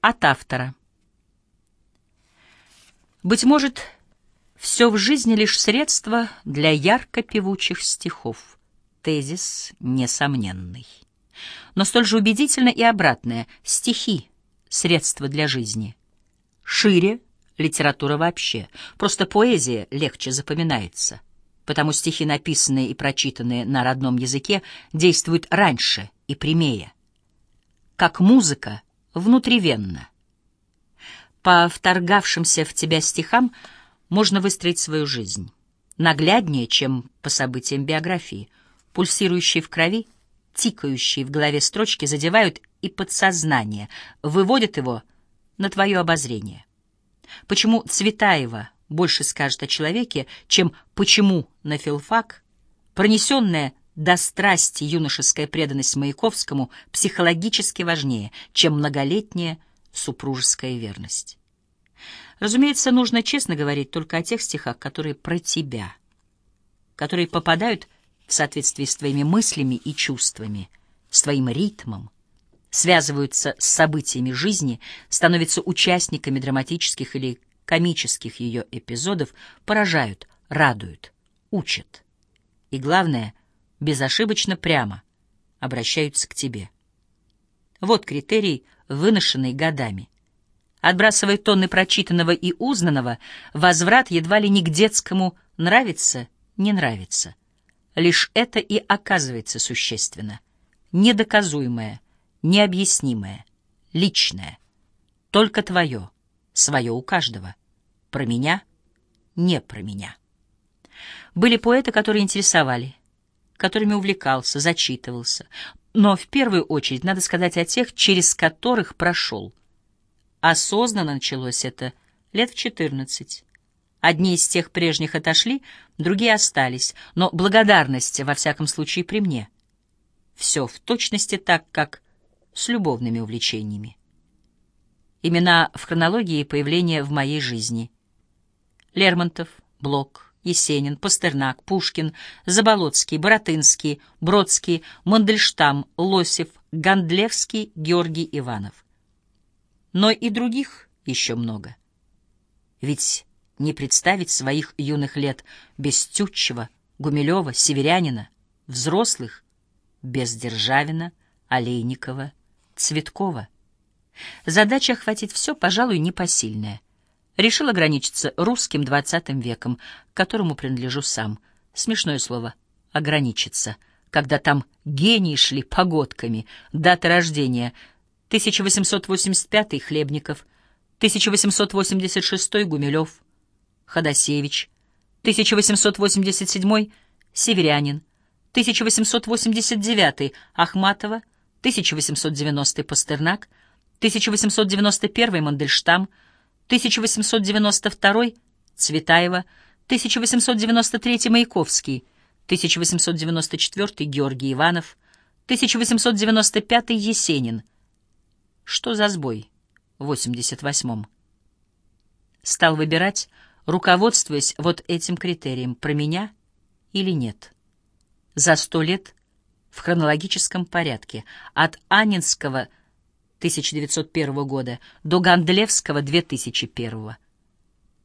От автора. Быть может, все в жизни лишь средство для ярко-певучих стихов. Тезис несомненный. Но столь же убедительно и обратное — стихи — средство для жизни. Шире — литература вообще. Просто поэзия легче запоминается. Потому стихи, написанные и прочитанные на родном языке, действуют раньше и прямее. Как музыка — внутривенно. По вторгавшимся в тебя стихам можно выстроить свою жизнь. Нагляднее, чем по событиям биографии. Пульсирующие в крови, тикающие в голове строчки задевают и подсознание, выводят его на твое обозрение. Почему Цветаева больше скажет о человеке, чем почему на филфак, пронесенная до страсти юношеская преданность Маяковскому психологически важнее, чем многолетняя супружеская верность. Разумеется, нужно честно говорить только о тех стихах, которые про тебя, которые попадают в соответствии с твоими мыслями и чувствами, с твоим ритмом, связываются с событиями жизни, становятся участниками драматических или комических ее эпизодов, поражают, радуют, учат. И главное — безошибочно прямо обращаются к тебе. Вот критерий, выношенный годами. Отбрасывая тонны прочитанного и узнанного, возврат едва ли не к детскому «нравится», «не нравится». Лишь это и оказывается существенно. Недоказуемое, необъяснимое, личное. Только твое, свое у каждого. Про меня, не про меня. Были поэты, которые интересовали, которыми увлекался, зачитывался. Но в первую очередь надо сказать о тех, через которых прошел. Осознанно началось это лет в четырнадцать. Одни из тех прежних отошли, другие остались, но благодарность, во всяком случае, при мне. Все в точности так, как с любовными увлечениями. Имена в хронологии появления в моей жизни. Лермонтов, Блок, Есенин, Пастернак, Пушкин, Заболоцкий, Боротынский, Бродский, Мандельштам, Лосев, Гандлевский, Георгий Иванов. Но и других еще много. Ведь не представить своих юных лет без Тютчева, Гумилева, Северянина, взрослых без Державина, Олейникова, Цветкова. Задача охватить все, пожалуй, непосильная — решил ограничиться русским двадцатым веком, к которому принадлежу сам. Смешное слово «ограничиться», когда там гении шли погодками, дата рождения 1885 Хлебников, 1886 Гумилев, Ходосевич, 1887 Северянин, 1889 Ахматова, 1890 Пастернак, 1891 Мандельштам, 1892 Цветаева, 1893 Маяковский, 1894 Георгий Иванов, 1895 Есенин. Что за сбой в 88-м? Стал выбирать, руководствуясь вот этим критерием, про меня или нет. За сто лет в хронологическом порядке от Анинского – 1901 года до Гандлевского 2001.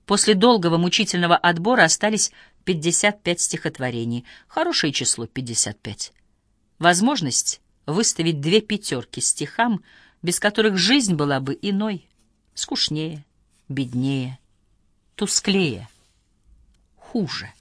После долгого мучительного отбора остались 55 стихотворений. Хорошее число 55. Возможность выставить две пятерки стихам, без которых жизнь была бы иной, скучнее, беднее, тусклее, хуже.